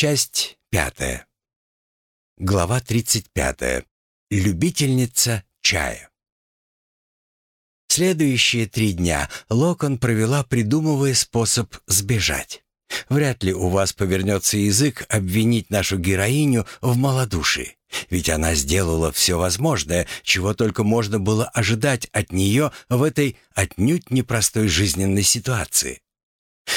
Часть пятая. Глава тридцать пятая. Любительница чая. Следующие три дня Локон провела, придумывая способ сбежать. Вряд ли у вас повернется язык обвинить нашу героиню в малодушии, ведь она сделала все возможное, чего только можно было ожидать от нее в этой отнюдь непростой жизненной ситуации.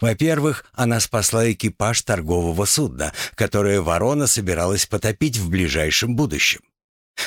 Во-первых, она спасла экипаж торгового судна, которое ворона собиралась потопить в ближайшем будущем.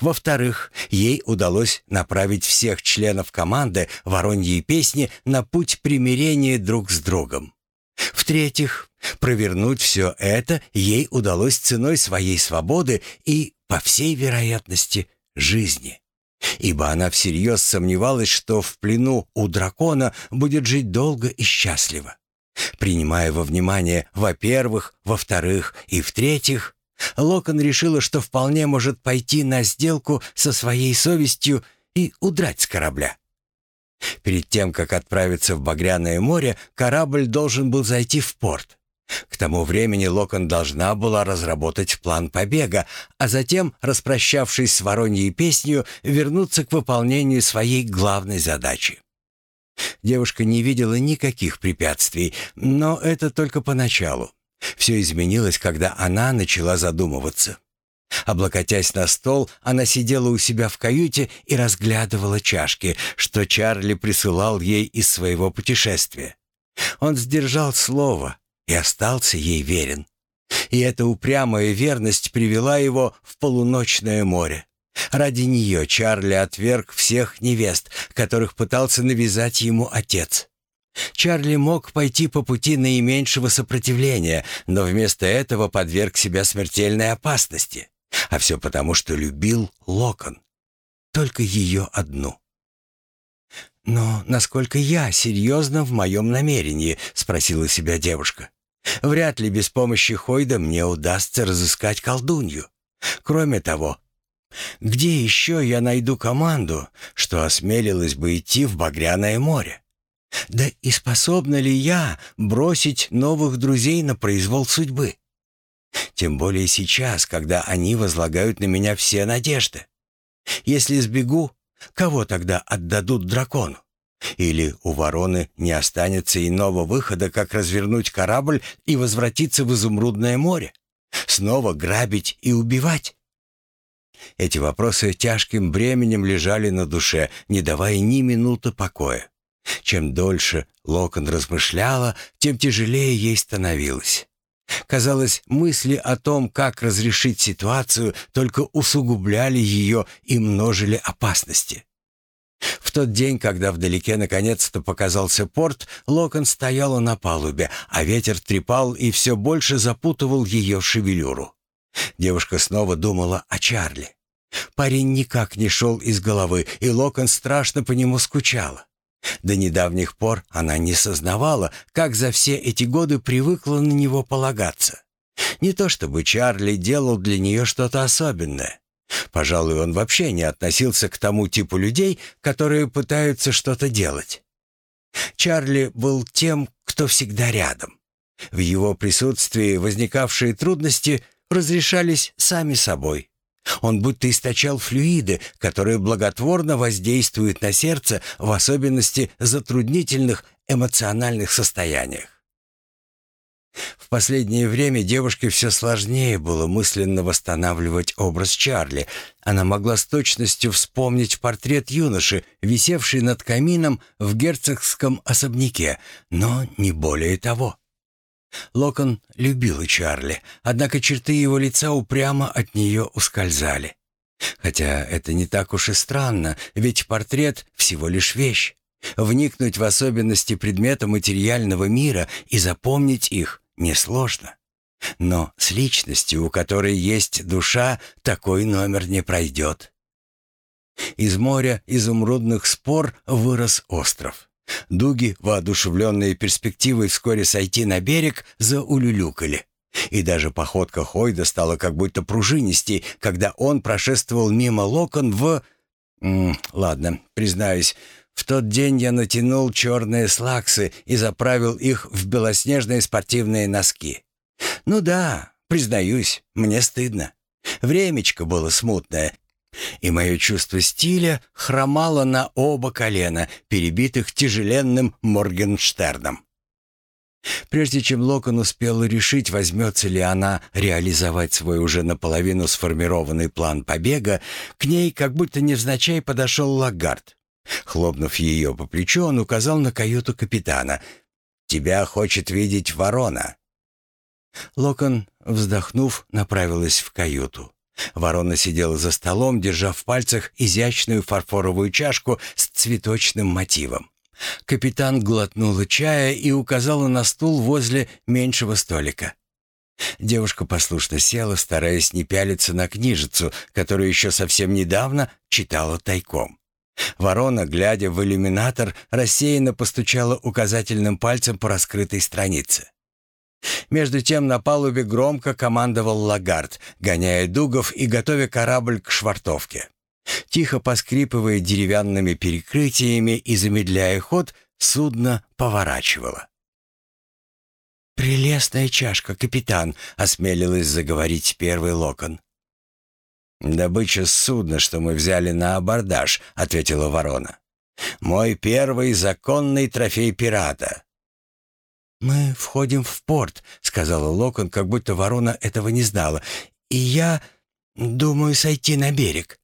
Во-вторых, ей удалось направить всех членов команды «Вороньей песни» на путь примирения друг с другом. В-третьих, провернуть все это ей удалось ценой своей свободы и, по всей вероятности, жизни. Ибо она всерьез сомневалась, что в плену у дракона будет жить долго и счастливо. Принимая во внимание, во-первых, во-вторых и в-третьих, Локон решила, что вполне может пойти на сделку со своей совестью и удрать с корабля. Перед тем, как отправиться в Багряное море, корабль должен был зайти в порт. К тому времени Локон должна была разработать план побега, а затем, распрощавшись с Вороньей песнью, вернуться к выполнению своей главной задачи. Девушка не видела никаких препятствий, но это только поначалу. Все изменилось, когда она начала задумываться. Облокотясь на стол, она сидела у себя в каюте и разглядывала чашки, что Чарли присылал ей из своего путешествия. Он сдержал слово и остался ей верен. И эта упрямая верность привела его в полуночное море. Ради нее Чарли отверг всех невест, которых пытался навязать ему отец. Чарли мог пойти по пути наименьшего сопротивления, но вместо этого подверг себя смертельной опасности. А все потому, что любил Локон. Только ее одну. «Но насколько я серьезно в моем намерении?» — спросила себя девушка. «Вряд ли без помощи Хойда мне удастся разыскать колдунью. Кроме того, где еще я найду команду, что осмелилась бы идти в Багряное море? Да и способна ли я бросить новых друзей на произвол судьбы? Тем более сейчас, когда они возлагают на меня все надежды. Если сбегу, кого тогда отдадут дракону? Или у вороны не останется иного выхода, как развернуть корабль и возвратиться в изумрудное море? Снова грабить и убивать? Эти вопросы тяжким бременем лежали на душе, не давая ни минуты покоя. Чем дольше Локон размышляла, тем тяжелее ей становилось. Казалось, мысли о том, как разрешить ситуацию, только усугубляли ее и множили опасности. В тот день, когда вдалеке наконец-то показался порт, Локон стояла на палубе, а ветер трепал и все больше запутывал ее шевелюру. Девушка снова думала о Чарли. Парень никак не шел из головы, и Локон страшно по нему скучала. До недавних пор она не сознавала, как за все эти годы привыкла на него полагаться. Не то чтобы Чарли делал для нее что-то особенное. Пожалуй, он вообще не относился к тому типу людей, которые пытаются что-то делать. Чарли был тем, кто всегда рядом. В его присутствии возникавшие трудности разрешались сами собой. Он будто источал флюиды, которые благотворно воздействуют на сердце в особенности затруднительных эмоциональных состояниях. В последнее время девушке все сложнее было мысленно восстанавливать образ Чарли. Она могла с точностью вспомнить портрет юноши, висевший над камином в герцогском особняке, но не более того. Локон любила Чарли, однако черты его лица упрямо от нее ускользали. Хотя это не так уж и странно, ведь портрет всего лишь вещь. Вникнуть в особенности предмета материального мира и запомнить их несложно. Но с личностью, у которой есть душа, такой номер не пройдет. Из моря изумрудных спор вырос остров. Дуги, воодушевленные перспективой вскоре сойти на берег, заулюлюкали. И даже походка Хойда стала как будто пружинистей, когда он прошествовал мимо локон в... М -м, ладно, признаюсь, в тот день я натянул черные слаксы и заправил их в белоснежные спортивные носки. Ну да, Признаюсь, мне стыдно. Времечко было смутное, и мое чувство стиля хромало на оба колена, перебитых тяжеленным Моргенштерном. Прежде чем Локон успел решить, возьмется ли она реализовать свой уже наполовину сформированный план побега, к ней как будто невзначай подошел Лагард. Хлопнув ее по плечу, он указал на каюту капитана. «Тебя хочет видеть ворона». Локон, вздохнув, направилась в каюту. Ворона сидела за столом, держа в пальцах изящную фарфоровую чашку с цветочным мотивом. Капитан глотнула чая и указала на стул возле меньшего столика. Девушка послушно села, стараясь не пялиться на книжицу, которую еще совсем недавно читала тайком. Ворона, глядя в иллюминатор, рассеянно постучала указательным пальцем по раскрытой странице. Между тем на палубе громко командовал Лагард, гоняя дугов и готовя корабль к швартовке. Тихо поскрипывая деревянными перекрытиями и замедляя ход, судно поворачивало. «Прелестная чашка, капитан», — осмелилась заговорить первый локон. «Добыча судна, что мы взяли на абордаж», — ответила ворона. «Мой первый законный трофей пирата. «Мы входим в порт», — сказала Локон, как будто ворона этого не знала. «И я думаю сойти на берег».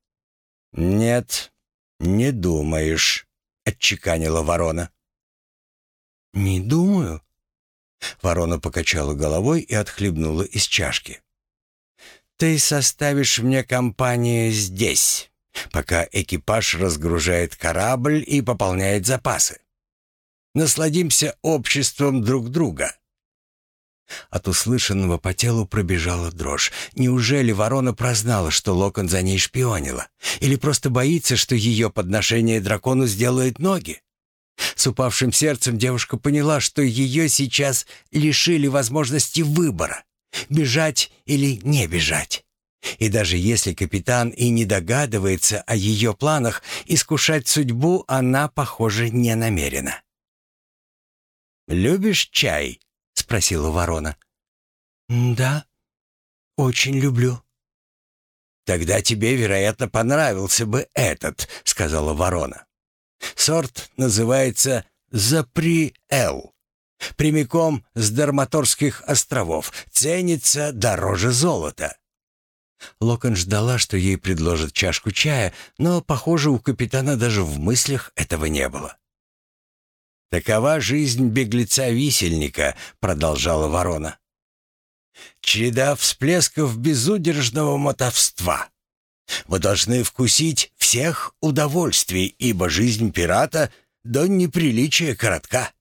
«Нет, не думаешь», — отчеканила ворона. «Не думаю?» Ворона покачала головой и отхлебнула из чашки. «Ты составишь мне компанию здесь, пока экипаж разгружает корабль и пополняет запасы. Насладимся обществом друг друга». От услышанного по телу пробежала дрожь. Неужели ворона прознала, что Локон за ней шпионила? Или просто боится, что ее подношение дракону сделает ноги? С упавшим сердцем девушка поняла, что ее сейчас лишили возможности выбора — бежать или не бежать. И даже если капитан и не догадывается о ее планах, искушать судьбу она, похоже, не намерена. «Любишь чай?» — спросила ворона. «Да, очень люблю». «Тогда тебе, вероятно, понравился бы этот», — сказала ворона. «Сорт называется Запри-Эл. Прямиком с Дарматорских островов. Ценится дороже золота». Локон ждала, что ей предложат чашку чая, но, похоже, у капитана даже в мыслях этого не было. «Такова жизнь беглеца-висельника», — продолжала ворона. «Череда всплесков безудержного мотовства. Вы должны вкусить всех удовольствий, ибо жизнь пирата до неприличия коротка.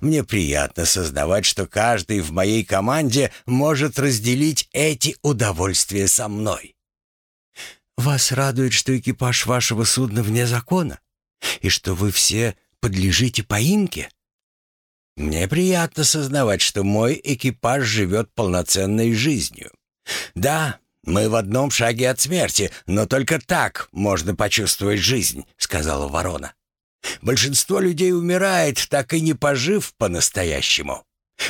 Мне приятно сознавать, что каждый в моей команде может разделить эти удовольствия со мной». «Вас радует, что экипаж вашего судна вне закона, и что вы все подлежите поимке? Мне приятно сознавать, что мой экипаж живет полноценной жизнью. Да, мы в одном шаге от смерти, но только так можно почувствовать жизнь, сказала ворона. Большинство людей умирает, так и не пожив по-настоящему.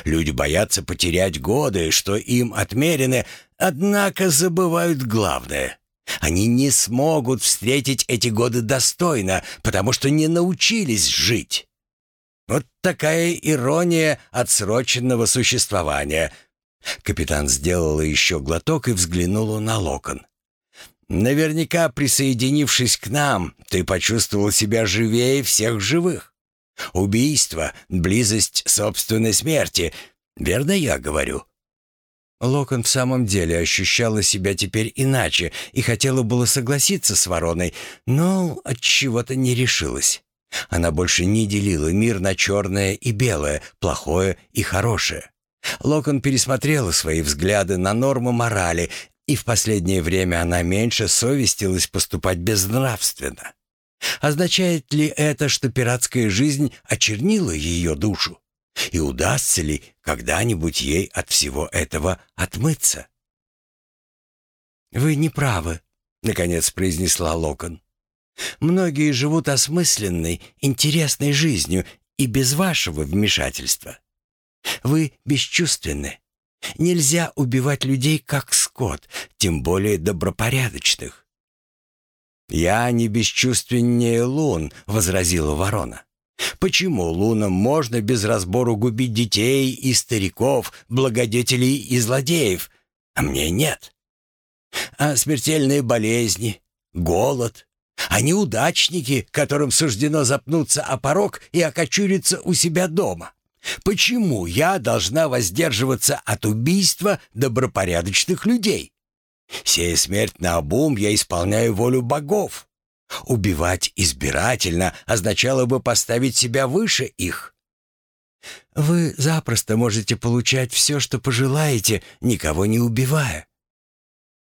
Люди боятся потерять годы, что им отмерены, однако забывают главное. Они не смогут встретить эти годы достойно, потому что не научились жить. Вот такая ирония отсроченного существования. Капитан сделала еще глоток и взглянула на локон. Наверняка, присоединившись к нам, ты почувствовал себя живее всех живых. Убийство, близость собственной смерти. Верно я говорю?» Локон в самом деле ощущала себя теперь иначе и хотела было согласиться с вороной, но от чего-то не решилась. Она больше не делила мир на черное и белое, плохое и хорошее. Локон пересмотрела свои взгляды на нормы морали, и в последнее время она меньше совестилась поступать безнравственно. Означает ли это, что пиратская жизнь очернила ее душу? И удастся ли когда-нибудь ей от всего этого отмыться? «Вы не правы», — наконец произнесла Локон. «Многие живут осмысленной, интересной жизнью и без вашего вмешательства. Вы бесчувственны. Нельзя убивать людей как скот, тем более добропорядочных. «Я не бесчувственнее лун», — возразила ворона. «Почему лунам можно без разбору губить детей и стариков, благодетелей и злодеев, а мне нет? А смертельные болезни, голод, а неудачники, которым суждено запнуться о порог и окочуриться у себя дома. Почему я должна воздерживаться от убийства добропорядочных людей? Сея смерть на обум, я исполняю волю богов. Убивать избирательно означало бы поставить себя выше их. Вы запросто можете получать все, что пожелаете, никого не убивая.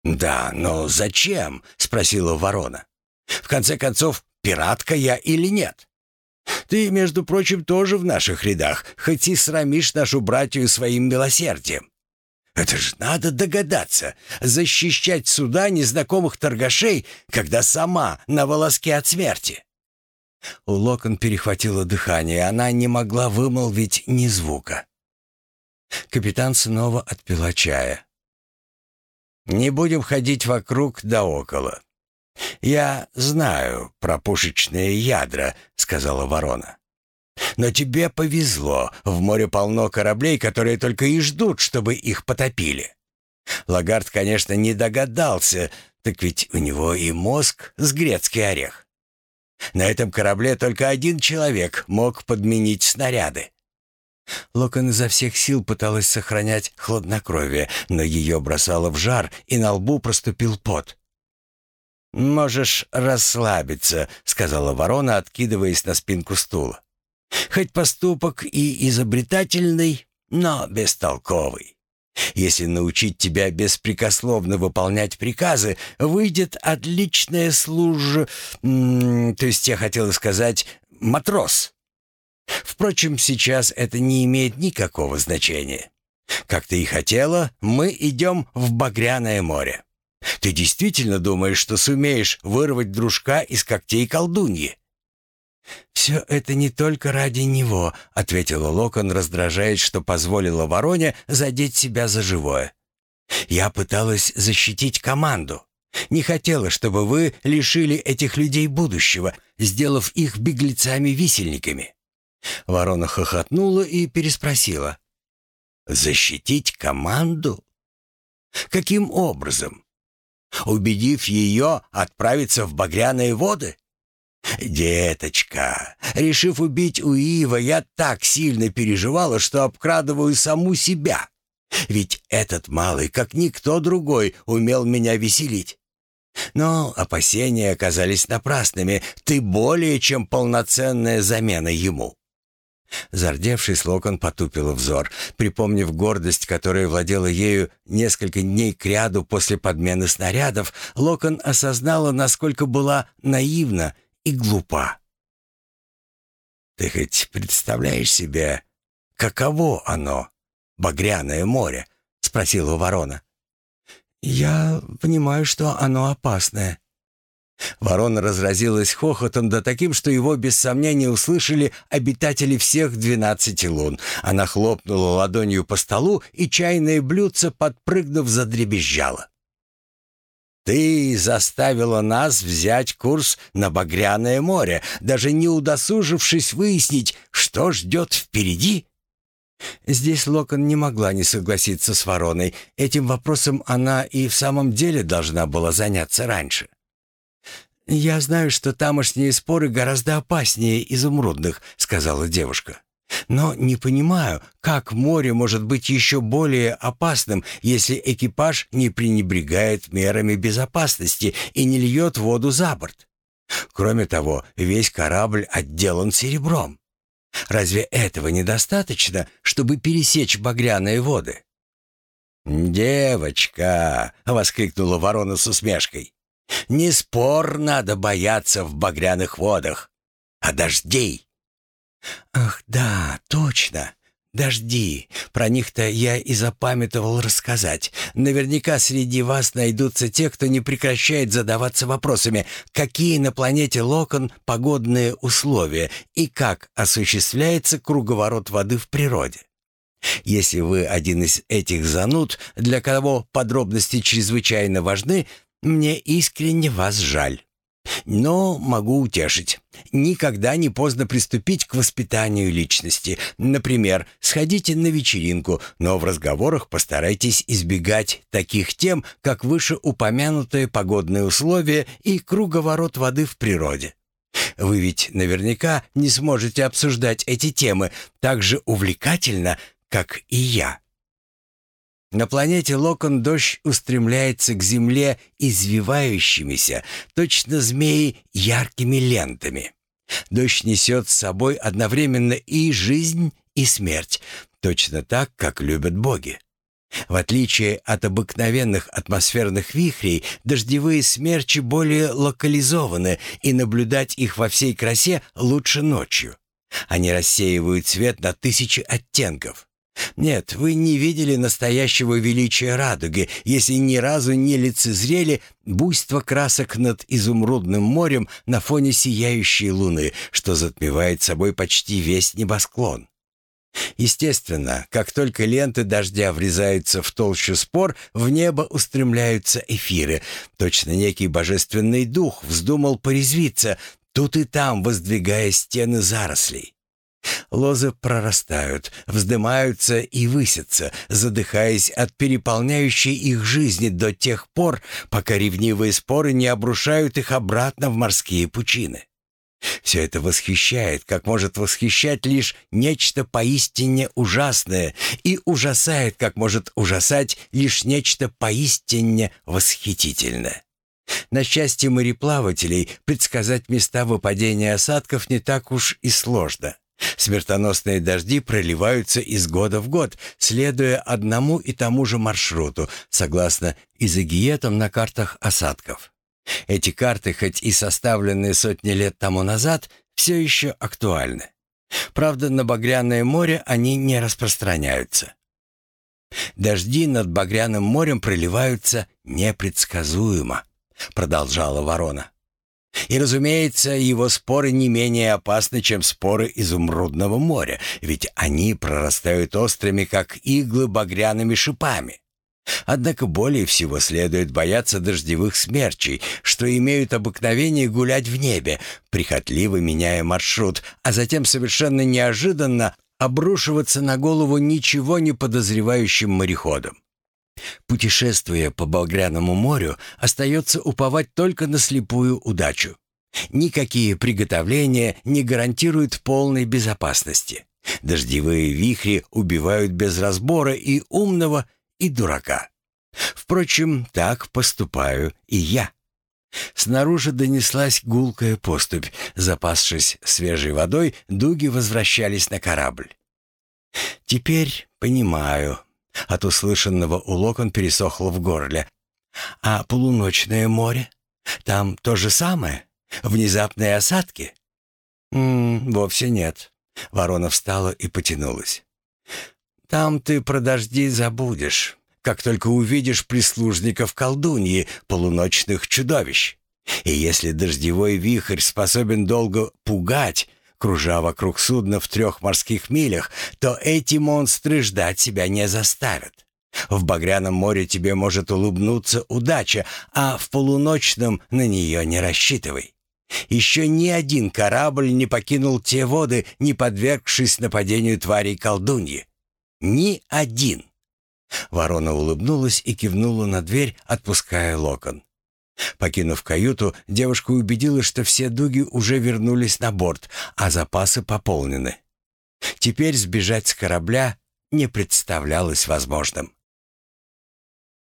«Да, но зачем?» — спросила ворона. «В конце концов, пиратка я или нет?» Ты, между прочим, тоже в наших рядах, хоть и срамишь нашу братью своим милосердием. Это ж надо догадаться, защищать суда незнакомых торгашей, когда сама на волоске от смерти. У Локон перехватило дыхание, она не могла вымолвить ни звука. Капитан снова отпила чая. «Не будем ходить вокруг да около. «Я знаю про пушечные ядра», — сказала ворона. «Но тебе повезло. В море полно кораблей, которые только и ждут, чтобы их потопили». Лагард, конечно, не догадался, так ведь у него и мозг с грецкий орех. На этом корабле только один человек мог подменить снаряды. Локон изо всех сил пыталась сохранять хладнокровие, но ее бросало в жар, и на лбу проступил пот. «Можешь расслабиться», — сказала ворона, откидываясь на спинку стула. «Хоть поступок и изобретательный, но бестолковый. Если научить тебя беспрекословно выполнять приказы, выйдет отличная служ... То есть я хотела сказать матрос. Впрочем, сейчас это не имеет никакого значения. Как ты и хотела, мы идем в Багряное море. Ты действительно думаешь, что сумеешь вырвать дружка из когтей колдуньи?» «Все это не только ради него», — ответила Локон, раздражаясь, что позволила Вороне задеть себя за живое. «Я пыталась защитить команду. Не хотела, чтобы вы лишили этих людей будущего, сделав их беглецами-висельниками». Ворона хохотнула и переспросила. «Защитить команду? Каким образом? убедив ее отправиться в багряные воды? «Деточка, решив убить Уива, я так сильно переживала, что обкрадываю саму себя. Ведь этот малый, как никто другой, умел меня веселить. Но опасения оказались напрасными. Ты более чем полноценная замена ему. Зардевшись, Локон потупила взор, припомнив гордость, которая владела ею несколько дней кряду после подмены снарядов, Локон осознала, насколько была наивна и глупа. «Ты хоть представляешь себе, каково оно, багряное море?» — спросила ворона. «Я понимаю, что оно опасное», Ворона разразилась хохотом, да таким, что его без сомнения услышали обитатели всех двенадцати лун. Она хлопнула ладонью по столу, и чайное блюдце, подпрыгнув, задребезжало. «Ты заставила нас взять курс на Багряное море, даже не удосужившись выяснить, что ждет впереди?» Здесь Локон не могла не согласиться с Вороной. Этим вопросом она и в самом деле должна была заняться раньше. «Я знаю, что тамошние споры гораздо опаснее изумрудных», — сказала девушка. «Но не понимаю, как море может быть еще более опасным, если экипаж не пренебрегает мерами безопасности и не льет воду за борт. Кроме того, весь корабль отделан серебром. Разве этого недостаточно, чтобы пересечь багряные воды?» «Девочка!» — воскликнула ворона с усмешкой. Не спор надо бояться в багряных водах, а дождей. Ах, да, точно. Дожди. Про них-то я и запамятовал рассказать. Наверняка среди вас найдутся те, кто не прекращает задаваться вопросами, какие на планете Локон погодные условия и как осуществляется круговорот воды в природе. Если вы один из этих зануд, для кого подробности чрезвычайно важны, мне искренне вас жаль. Но могу утешить. Никогда не поздно приступить к воспитанию личности. Например, сходите на вечеринку, но в разговорах постарайтесь избегать таких тем, как вышеупомянутые погодные условия и круговорот воды в природе. Вы ведь наверняка не сможете обсуждать эти темы так же увлекательно, как и я. На планете Локон дождь устремляется к Земле извивающимися, точно змеи, яркими лентами. Дождь несет с собой одновременно и жизнь, и смерть, точно так, как любят боги. В отличие от обыкновенных атмосферных вихрей, дождевые смерчи более локализованы, и наблюдать их во всей красе лучше ночью. Они рассеивают свет на тысячи оттенков. Нет, вы не видели настоящего величия радуги, если ни разу не лицезрели буйство красок над изумрудным морем на фоне сияющей луны, что затмевает собой почти весь небосклон. Естественно, как только ленты дождя врезаются в толщу спор, в небо устремляются эфиры. Точно некий божественный дух вздумал порезвиться, тут и там воздвигая стены зарослей. Лозы прорастают, вздымаются и высятся, задыхаясь от переполняющей их жизни до тех пор, пока ревнивые споры не обрушают их обратно в морские пучины. Все это восхищает, как может восхищать лишь нечто поистине ужасное, и ужасает, как может ужасать лишь нечто поистине восхитительное. На счастье мореплавателей предсказать места выпадения осадков не так уж и сложно. Смертоносные дожди проливаются из года в год, следуя одному и тому же маршруту, согласно изогиетам на картах осадков. Эти карты, хоть и составленные сотни лет тому назад, все еще актуальны. Правда, на Багряное море они не распространяются. «Дожди над Багряным морем проливаются непредсказуемо», — продолжала ворона. И, разумеется, его споры не менее опасны, чем споры изумрудного моря, ведь они прорастают острыми, как иглы, багряными шипами. Однако более всего следует бояться дождевых смерчей, что имеют обыкновение гулять в небе, прихотливо меняя маршрут, а затем совершенно неожиданно обрушиваться на голову ничего не подозревающим мореходам. Путешествуя по Болгряному морю, остается уповать только на слепую удачу. Никакие приготовления не гарантируют полной безопасности. Дождевые вихри убивают без разбора и умного, и дурака. Впрочем, так поступаю и я. Снаружи донеслась гулкая поступь. Запасшись свежей водой, дуги возвращались на корабль. «Теперь понимаю», от услышанного у Локон пересохло в горле. «А полуночное море? Там то же самое? Внезапные осадки?» «М -м, «Вовсе нет». Ворона встала и потянулась. «Там ты про дожди забудешь, как только увидишь прислужников колдуньи, полуночных чудовищ. И если дождевой вихрь способен долго пугать, кружа вокруг судна в трех морских милях, то эти монстры ждать себя не заставят. В багряном море тебе может улыбнуться удача, а в полуночном на нее не рассчитывай. Еще ни один корабль не покинул те воды, не подвергшись нападению тварей колдуньи. Ни один. Ворона улыбнулась и кивнула на дверь, отпуская локон. Покинув каюту, девушка убедилась, что все дуги уже вернулись на борт, а запасы пополнены. Теперь сбежать с корабля не представлялось возможным.